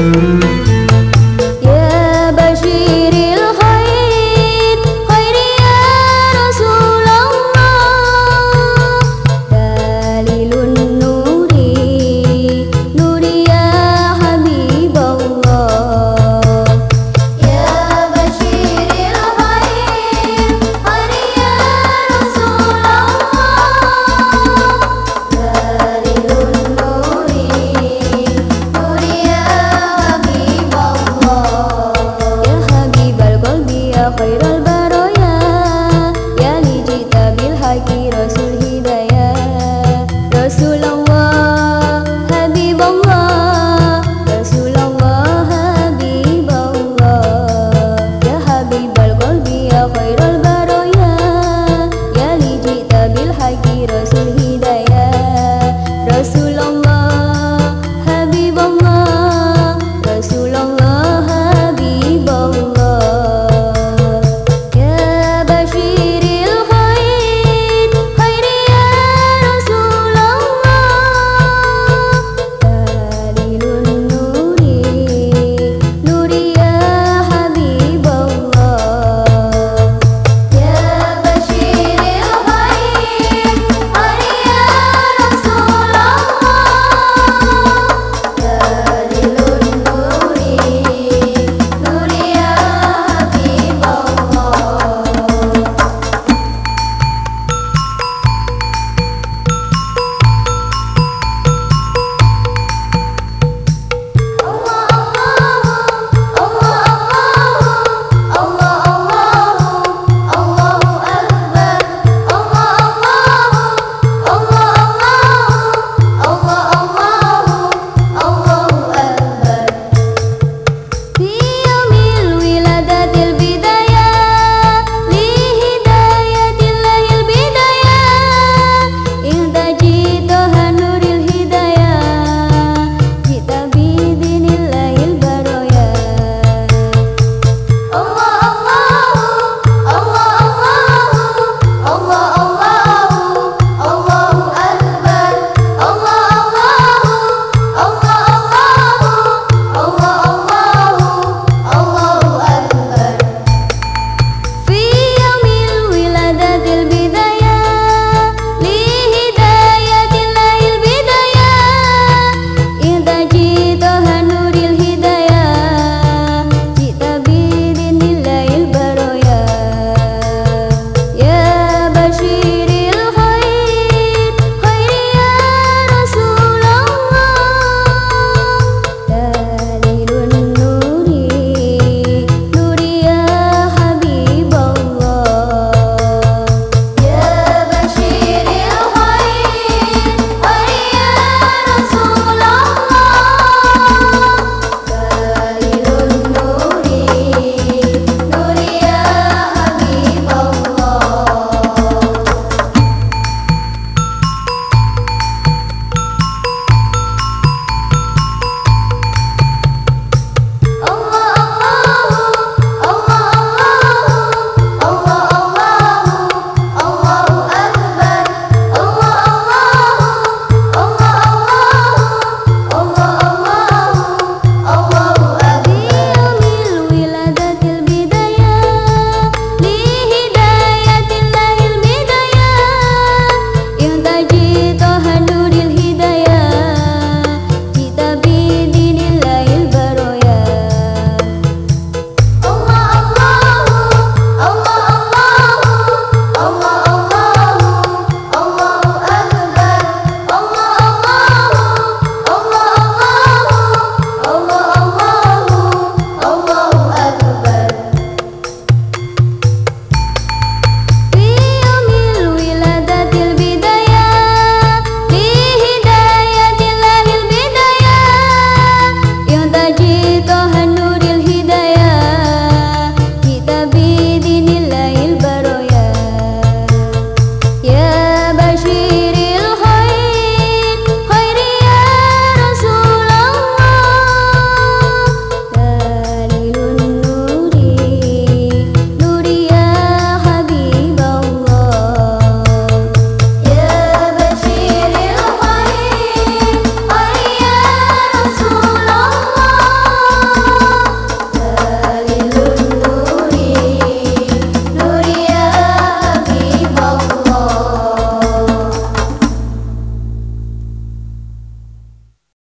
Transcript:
Música Kairo.